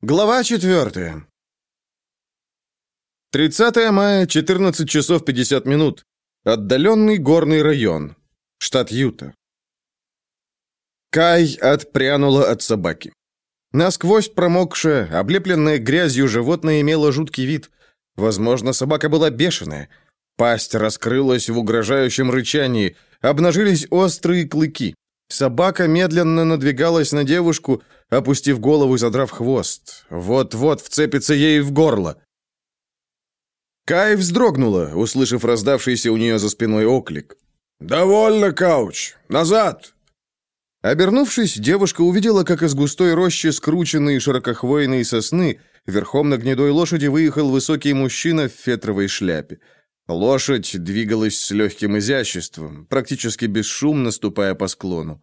Глава 4. 30 мая, 14 часов 50 минут. Отдаленный горный район. Штат Юта. Кай отпрянула от собаки. Насквозь промокшее, облепленное грязью животное имело жуткий вид. Возможно, собака была бешеная. Пасть раскрылась в угрожающем рычании, обнажились острые клыки. Собака медленно надвигалась на девушку, опустив голову и задрав хвост. Вот-вот вцепится ей в горло. Кай вздрогнула, услышав раздавшийся у нее за спиной оклик. «Довольно, Кауч! Назад!» Обернувшись, девушка увидела, как из густой рощи скрученные широкохвойные сосны верхом на гнедой лошади выехал высокий мужчина в фетровой шляпе. Лошадь двигалась с легким изяществом, практически бесшумно ступая по склону.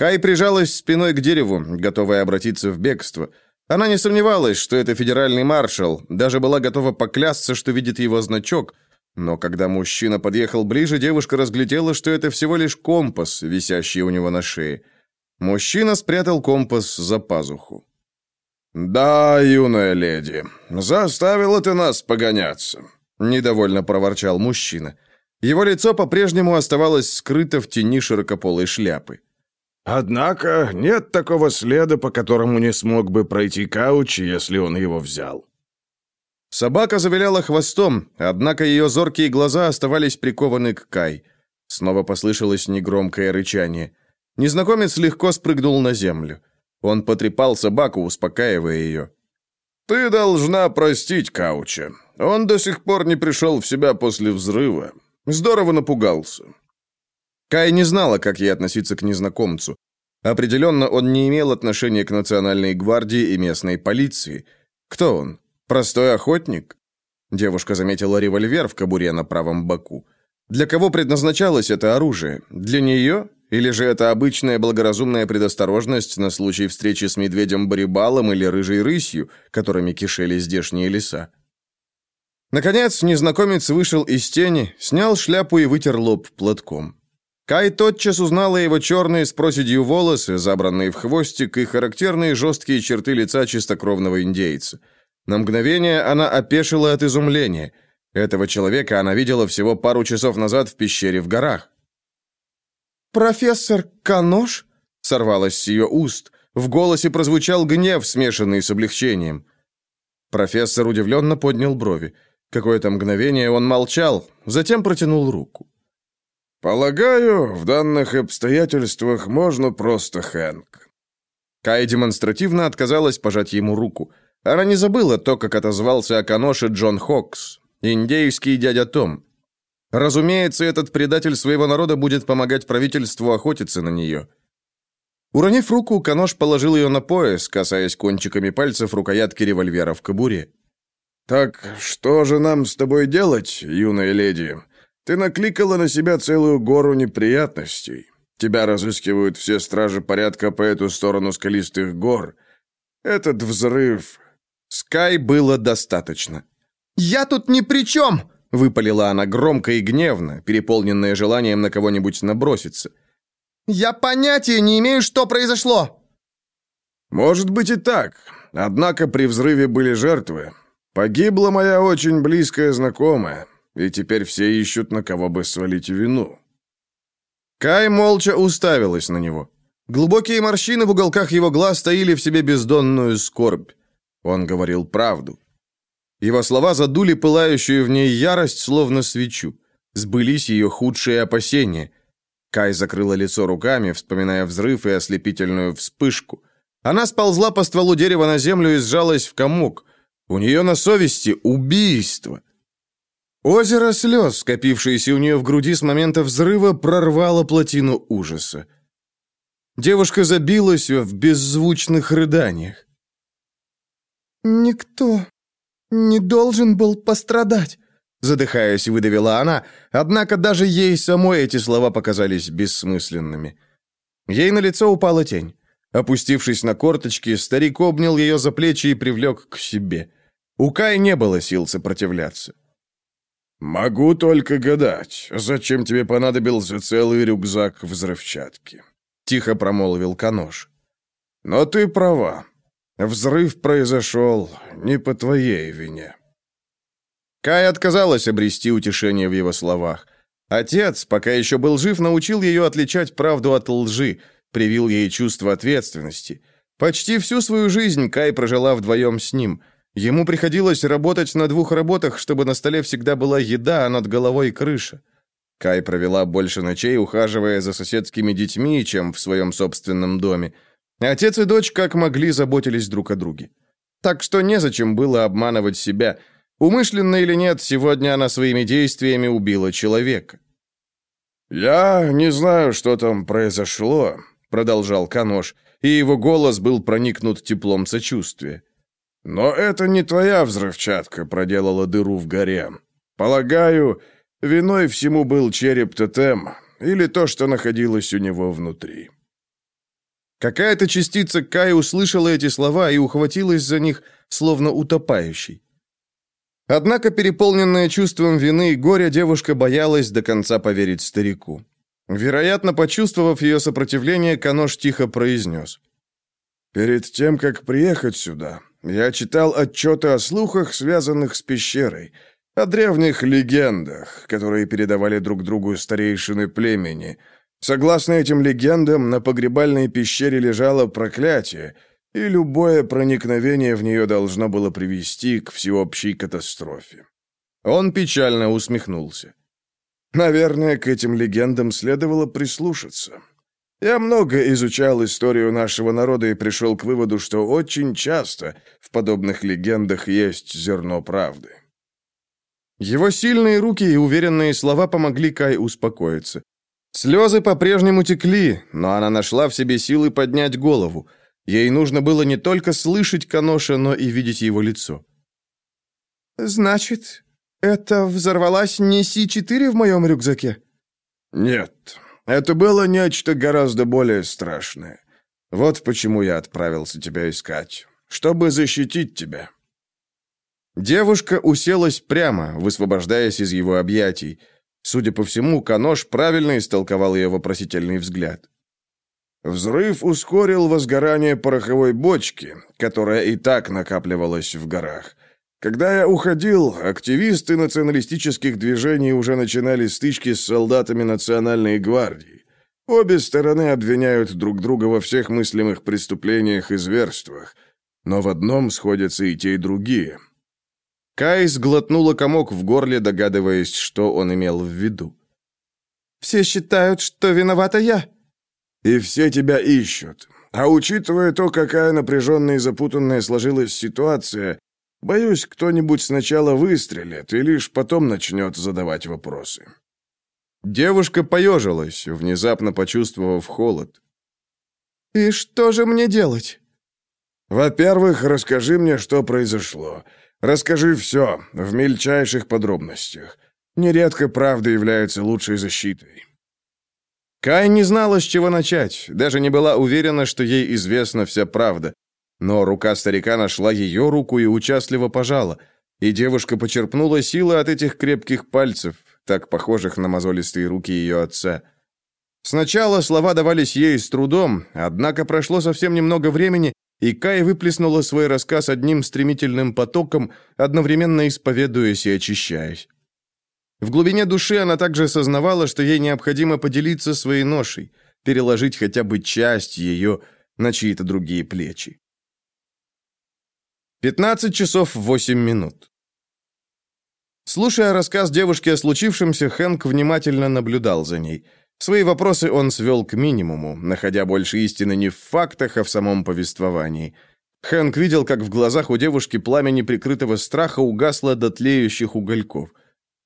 Кай прижалась спиной к дереву, готовая обратиться в бегство. Она не сомневалась, что это федеральный маршал, даже была готова поклясться, что видит его значок, но когда мужчина подъехал ближе, девушка разглядела, что это всего лишь компас, висящий у него на шее. Мужчина спрятал компас за пазуху. «Да, юная леди, заставила ты нас погоняться недовольно проворчал мужчина. Его лицо по-прежнему оставалось скрыто в тени широкополой шляпы. Однако нет такого следа, по которому не смог бы пройти Кауч, если он его взял. Собака завиляла хвостом, однако ее зоркие глаза оставались прикованы к Кай. Снова послышалось негромкое рычание. Незнакомец легко спрыгнул на землю. Он потрепал собаку, успокаивая ее. «Ты должна простить Кауча. Он до сих пор не пришел в себя после взрыва. Здорово напугался. Кай не знала, как ей относиться к незнакомцу. Определенно, он не имел отношения к национальной гвардии и местной полиции. Кто он? Простой охотник? Девушка заметила револьвер в кобуре на правом боку. Для кого предназначалось это оружие? Для нее? Или же это обычная благоразумная предосторожность на случай встречи с медведем-барибалом или рыжей рысью, которыми кишели здешние леса? Наконец, незнакомец вышел из тени, снял шляпу и вытер лоб платком. Кай тотчас узнала его черные с проседью волосы, забранные в хвостик, и характерные жесткие черты лица чистокровного индейца. На мгновение она опешила от изумления. Этого человека она видела всего пару часов назад в пещере в горах. «Профессор Канош?» — сорвалось с ее уст. В голосе прозвучал гнев, смешанный с облегчением. Профессор удивленно поднял брови. Какое-то мгновение он молчал, затем протянул руку. «Полагаю, в данных обстоятельствах можно просто Хэнк». Кай демонстративно отказалась пожать ему руку. Она не забыла то, как отозвался о Каноше Джон Хокс, индейский дядя Том. Разумеется, этот предатель своего народа будет помогать правительству охотиться на нее. Уронив руку, Канош положил ее на пояс, касаясь кончиками пальцев рукоятки револьвера в кобуре. «Так что же нам с тобой делать, юная леди? Ты накликала на себя целую гору неприятностей. Тебя разыскивают все стражи порядка по эту сторону скалистых гор. Этот взрыв...» Скай было достаточно. «Я тут ни при чем!» — выпалила она громко и гневно, переполненная желанием на кого-нибудь наброситься. «Я понятия не имею, что произошло!» «Может быть и так. Однако при взрыве были жертвы. Погибла моя очень близкая знакомая, и теперь все ищут, на кого бы свалить вину». Кай молча уставилась на него. Глубокие морщины в уголках его глаз таили в себе бездонную скорбь. Он говорил правду. Его слова задули пылающую в ней ярость, словно свечу. Сбылись ее худшие опасения. Кай закрыла лицо руками, вспоминая взрыв и ослепительную вспышку. Она сползла по стволу дерева на землю и сжалась в комок. У нее на совести убийство. Озеро слез, скопившееся у нее в груди с момента взрыва, прорвало плотину ужаса. Девушка забилась в беззвучных рыданиях. «Никто не должен был пострадать», задыхаясь, выдавила она, однако даже ей самой эти слова показались бессмысленными. Ей на лицо упала тень. Опустившись на корточки, старик обнял ее за плечи и привлек к себе. У Кай не было сил сопротивляться. «Могу только гадать, зачем тебе понадобился целый рюкзак взрывчатки?» — тихо промолвил Канош. «Но ты права. Взрыв произошел не по твоей вине». Кай отказалась обрести утешение в его словах. Отец, пока еще был жив, научил ее отличать правду от лжи, привил ей чувство ответственности. Почти всю свою жизнь Кай прожила вдвоем с ним. Ему приходилось работать на двух работах, чтобы на столе всегда была еда, а над головой крыша. Кай провела больше ночей, ухаживая за соседскими детьми, чем в своем собственном доме. Отец и дочь как могли заботились друг о друге. Так что незачем было обманывать себя. Умышленно или нет, сегодня она своими действиями убила человека. «Я не знаю, что там произошло», — продолжал Канош, и его голос был проникнут теплом сочувствия. Но это не твоя взрывчатка проделала дыру в горе. Полагаю, виной всему был череп тотем или то, что находилось у него внутри. Какая-то частица Кай услышала эти слова и ухватилась за них, словно утопающий. Однако, переполненная чувством вины и горя, девушка боялась до конца поверить старику. Вероятно, почувствовав ее сопротивление, Канош тихо произнес. «Перед тем, как приехать сюда, я читал отчеты о слухах, связанных с пещерой, о древних легендах, которые передавали друг другу старейшины племени. Согласно этим легендам, на погребальной пещере лежало проклятие, и любое проникновение в нее должно было привести к всеобщей катастрофе. Он печально усмехнулся. Наверное, к этим легендам следовало прислушаться. Я много изучал историю нашего народа и пришел к выводу, что очень часто в подобных легендах есть зерно правды. Его сильные руки и уверенные слова помогли Кай успокоиться. Слезы по-прежнему текли, но она нашла в себе силы поднять голову. Ей нужно было не только слышать Каноша, но и видеть его лицо. «Значит, это взорвалась не Си-4 в моем рюкзаке?» «Нет, это было нечто гораздо более страшное. Вот почему я отправился тебя искать, чтобы защитить тебя». Девушка уселась прямо, высвобождаясь из его объятий. Судя по всему, Канош правильно истолковал ее вопросительный взгляд. Взрыв ускорил возгорание пороховой бочки, которая и так накапливалась в горах. Когда я уходил, активисты националистических движений уже начинали стычки с солдатами Национальной гвардии. Обе стороны обвиняют друг друга во всех мыслимых преступлениях и зверствах. Но в одном сходятся и те, и другие. Кай сглотнула комок в горле, догадываясь, что он имел в виду. «Все считают, что виновата я». «И все тебя ищут. А учитывая то, какая напряженная и запутанная сложилась ситуация, Боюсь, кто-нибудь сначала выстрелит и лишь потом начнет задавать вопросы». Девушка поежилась, внезапно почувствовав холод. «И что же мне делать?» «Во-первых, расскажи мне, что произошло. Расскажи все, в мельчайших подробностях. Нередко правда является лучшей защитой». Кай не знала, с чего начать, даже не была уверена, что ей известна вся правда. Но рука старика нашла ее руку и участливо пожала, и девушка почерпнула силы от этих крепких пальцев, так похожих на мозолистые руки ее отца. Сначала слова давались ей с трудом, однако прошло совсем немного времени, и Кай выплеснула свой рассказ одним стремительным потоком, одновременно исповедуясь и очищаясь. В глубине души она также осознавала, что ей необходимо поделиться своей ношей, переложить хотя бы часть ее на чьи-то другие плечи. 15 часов 8 минут. Слушая рассказ девушки о случившемся, Хэнк внимательно наблюдал за ней. Свои вопросы он свел к минимуму, находя больше истины не в фактах, а в самом повествовании. Хэнк видел, как в глазах у девушки пламя неприкрытого страха угасло до тлеющих угольков.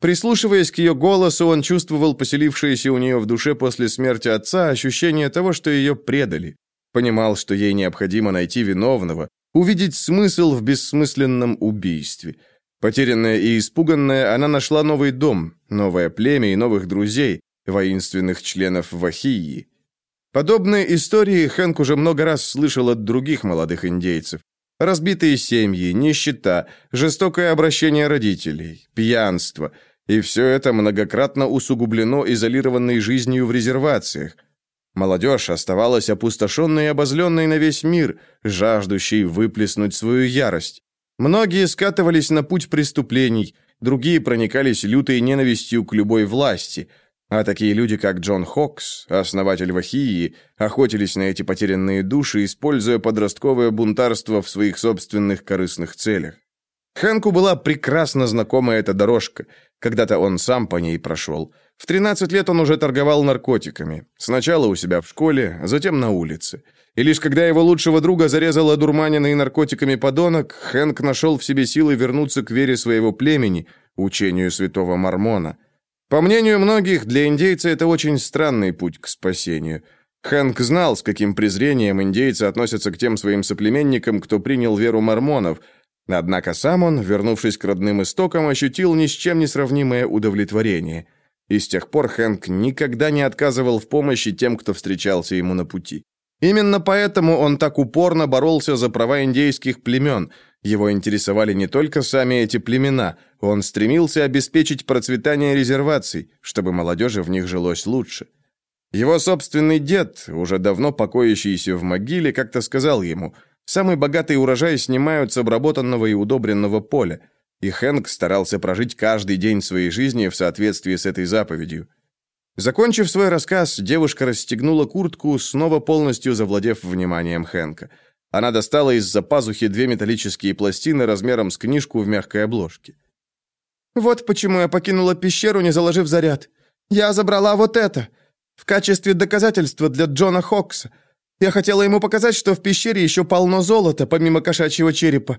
Прислушиваясь к ее голосу, он чувствовал поселившееся у нее в душе после смерти отца ощущение того, что ее предали. Понимал, что ей необходимо найти виновного, увидеть смысл в бессмысленном убийстве. Потерянная и испуганная, она нашла новый дом, новое племя и новых друзей, воинственных членов Вахии. Подобные истории Хэнк уже много раз слышал от других молодых индейцев. Разбитые семьи, нищета, жестокое обращение родителей, пьянство. И все это многократно усугублено изолированной жизнью в резервациях. Молодежь оставалась опустошенной и обозленной на весь мир, жаждущей выплеснуть свою ярость. Многие скатывались на путь преступлений, другие проникались лютой ненавистью к любой власти, а такие люди, как Джон Хокс, основатель Вахии, охотились на эти потерянные души, используя подростковое бунтарство в своих собственных корыстных целях. Хэнку была прекрасно знакома эта дорожка. Когда-то он сам по ней прошел. В 13 лет он уже торговал наркотиками. Сначала у себя в школе, затем на улице. И лишь когда его лучшего друга зарезал одурманенный наркотиками подонок, Хэнк нашел в себе силы вернуться к вере своего племени, учению святого Мормона. По мнению многих, для индейца это очень странный путь к спасению. Хэнк знал, с каким презрением индейцы относятся к тем своим соплеменникам, кто принял веру мормонов – Однако сам он, вернувшись к родным истокам, ощутил ни с чем не сравнимое удовлетворение. И с тех пор Хэнк никогда не отказывал в помощи тем, кто встречался ему на пути. Именно поэтому он так упорно боролся за права индейских племен. Его интересовали не только сами эти племена, он стремился обеспечить процветание резерваций, чтобы молодежи в них жилось лучше. Его собственный дед, уже давно покоящийся в могиле, как-то сказал ему – Самый богатый урожай снимают с обработанного и удобренного поля, и Хэнк старался прожить каждый день своей жизни в соответствии с этой заповедью. Закончив свой рассказ, девушка расстегнула куртку, снова полностью завладев вниманием Хэнка. Она достала из-за пазухи две металлические пластины размером с книжку в мягкой обложке. «Вот почему я покинула пещеру, не заложив заряд. Я забрала вот это, в качестве доказательства для Джона Хокса. Я хотела ему показать, что в пещере еще полно золота, помимо кошачьего черепа».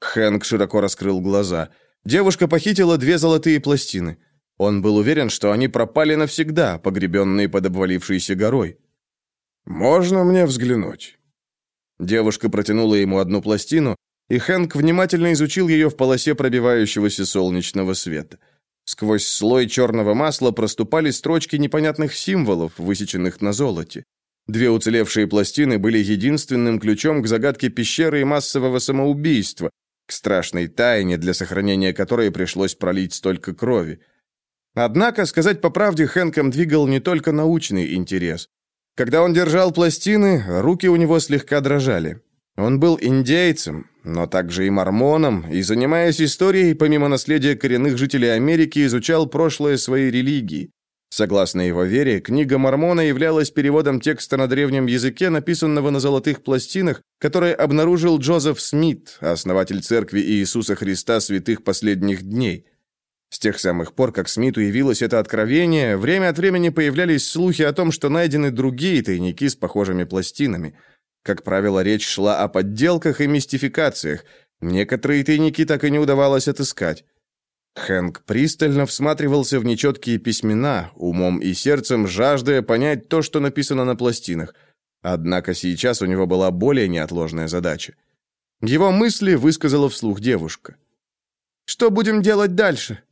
Хэнк широко раскрыл глаза. Девушка похитила две золотые пластины. Он был уверен, что они пропали навсегда, погребенные под обвалившейся горой. «Можно мне взглянуть?» Девушка протянула ему одну пластину, и Хэнк внимательно изучил ее в полосе пробивающегося солнечного света. Сквозь слой черного масла проступали строчки непонятных символов, высеченных на золоте. Две уцелевшие пластины были единственным ключом к загадке пещеры и массового самоубийства, к страшной тайне, для сохранения которой пришлось пролить столько крови. Однако, сказать по правде, Хэнком двигал не только научный интерес. Когда он держал пластины, руки у него слегка дрожали. Он был индейцем, но также и мормоном, и, занимаясь историей, помимо наследия коренных жителей Америки, изучал прошлое своей религии. Согласно его вере, книга Мормона являлась переводом текста на древнем языке, написанного на золотых пластинах, которые обнаружил Джозеф Смит, основатель церкви Иисуса Христа святых последних дней. С тех самых пор, как Смиту явилось это откровение, время от времени появлялись слухи о том, что найдены другие тайники с похожими пластинами. Как правило, речь шла о подделках и мистификациях. Некоторые тайники так и не удавалось отыскать. Хэнк пристально всматривался в нечеткие письмена, умом и сердцем жаждая понять то, что написано на пластинах. Однако сейчас у него была более неотложная задача. Его мысли высказала вслух девушка. «Что будем делать дальше?»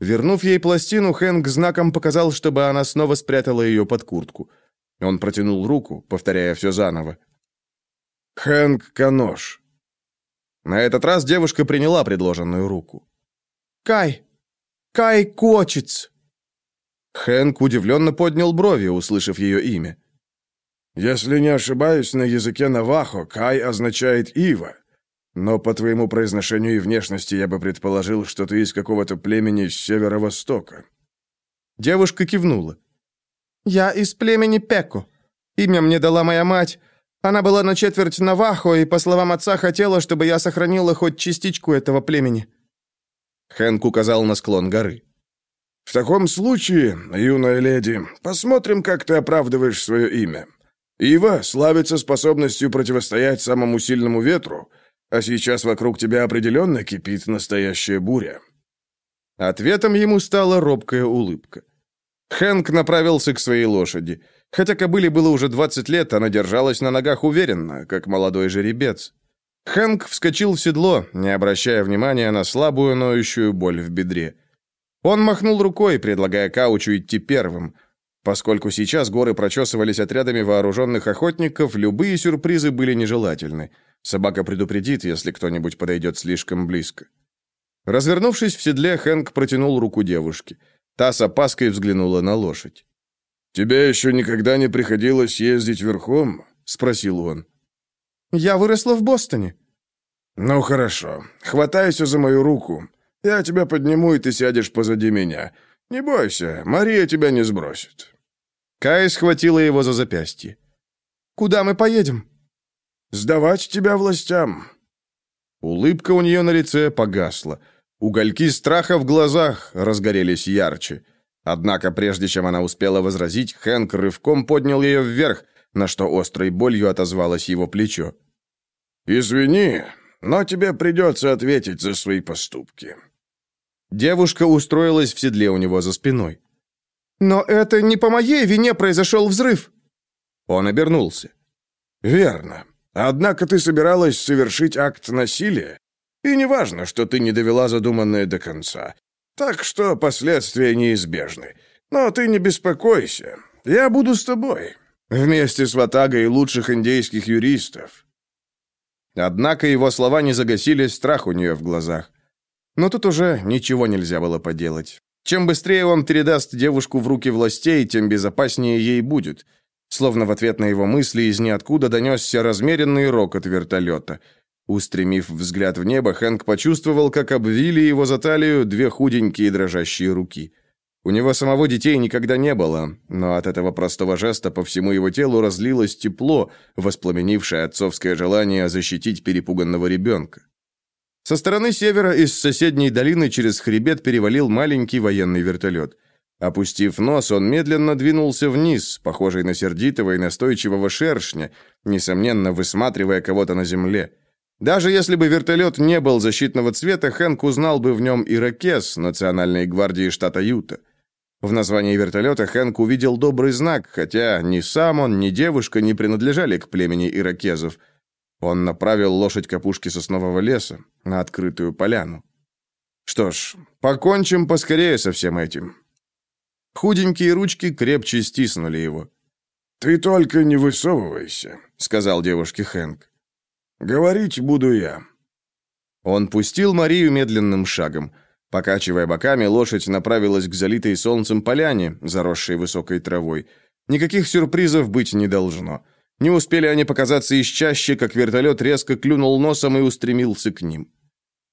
Вернув ей пластину, Хэнк знаком показал, чтобы она снова спрятала ее под куртку. Он протянул руку, повторяя все заново. «Хэнк Канош». На этот раз девушка приняла предложенную руку. Кай! Кай Кочец!» Хэнк удивленно поднял брови, услышав ее имя. «Если не ошибаюсь, на языке Навахо Кай означает «ива». Но по твоему произношению и внешности я бы предположил, что ты из какого-то племени с северо-востока». Девушка кивнула. «Я из племени Пеко. Имя мне дала моя мать. Она была на четверть Навахо и, по словам отца, хотела, чтобы я сохранила хоть частичку этого племени. Хэнк указал на склон горы. «В таком случае, юная леди, посмотрим, как ты оправдываешь свое имя. Ива славится способностью противостоять самому сильному ветру, а сейчас вокруг тебя определенно кипит настоящая буря». Ответом ему стала робкая улыбка. Хэнк направился к своей лошади. Хотя кобыле было уже 20 лет, она держалась на ногах уверенно, как молодой жеребец. Хэнк вскочил в седло, не обращая внимания на слабую ноющую боль в бедре. Он махнул рукой, предлагая Каучу идти первым. Поскольку сейчас горы прочесывались отрядами вооруженных охотников, любые сюрпризы были нежелательны. Собака предупредит, если кто-нибудь подойдет слишком близко. Развернувшись в седле, Хэнк протянул руку девушке. Та с опаской взглянула на лошадь. «Тебе еще никогда не приходилось ездить верхом?» — спросил он. «Я выросла в Бостоне». «Ну хорошо. Хватайся за мою руку. Я тебя подниму, и ты сядешь позади меня. Не бойся, Мария тебя не сбросит». Кай схватила его за запястье. «Куда мы поедем?» «Сдавать тебя властям». Улыбка у нее на лице погасла. Угольки страха в глазах разгорелись ярче. Однако, прежде чем она успела возразить, Хэнк рывком поднял ее вверх, на что острой болью отозвалось его плечо. «Извини, но тебе придется ответить за свои поступки». Девушка устроилась в седле у него за спиной. «Но это не по моей вине произошел взрыв!» Он обернулся. «Верно. Однако ты собиралась совершить акт насилия, и неважно, что ты не довела задуманное до конца. Так что последствия неизбежны. Но ты не беспокойся. Я буду с тобой. Вместе с ватагой лучших индейских юристов». Однако его слова не загасили страх у нее в глазах. Но тут уже ничего нельзя было поделать. Чем быстрее он передаст девушку в руки властей, тем безопаснее ей будет. Словно в ответ на его мысли из ниоткуда донесся размеренный рокот вертолета. Устремив взгляд в небо, Хэнк почувствовал, как обвили его за талию две худенькие дрожащие руки. У него самого детей никогда не было, но от этого простого жеста по всему его телу разлилось тепло, воспламенившее отцовское желание защитить перепуганного ребенка. Со стороны севера из соседней долины через хребет перевалил маленький военный вертолет. Опустив нос, он медленно двинулся вниз, похожий на сердитого и настойчивого шершня, несомненно, высматривая кого-то на земле. Даже если бы вертолет не был защитного цвета, Хэнк узнал бы в нем ирокез Национальной гвардии штата Юта. В названии вертолета Хэнк увидел добрый знак, хотя ни сам он, ни девушка не принадлежали к племени ирокезов – он направил лошадь к опушке соснового леса, на открытую поляну. Что ж, покончим поскорее со всем этим. Худенькие ручки крепче стиснули его. «Ты только не высовывайся», — сказал девушке Хэнк. «Говорить буду я». Он пустил Марию медленным шагом. Покачивая боками, лошадь направилась к залитой солнцем поляне, заросшей высокой травой. Никаких сюрпризов быть не должно. Не успели они показаться из чаще, как вертолет резко клюнул носом и устремился к ним.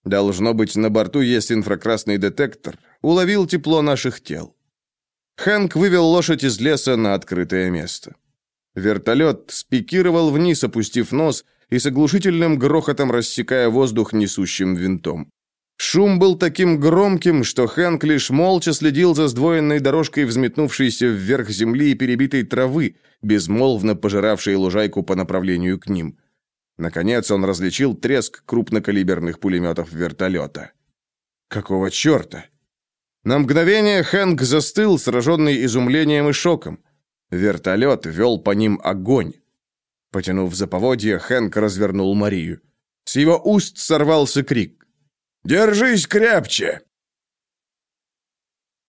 Должно быть, на борту есть инфракрасный детектор. Уловил тепло наших тел. Хэнк вывел лошадь из леса на открытое место. Вертолет спикировал вниз, опустив нос, и с оглушительным грохотом рассекая воздух несущим винтом. Шум был таким громким, что Хэнк лишь молча следил за сдвоенной дорожкой взметнувшейся вверх земли и перебитой травы, безмолвно пожиравшей лужайку по направлению к ним. Наконец он различил треск крупнокалиберных пулеметов вертолета. Какого черта? На мгновение Хэнк застыл, сраженный изумлением и шоком. Вертолет вел по ним огонь. Потянув за поводья, Хэнк развернул Марию. С его уст сорвался крик. «Держись крепче!»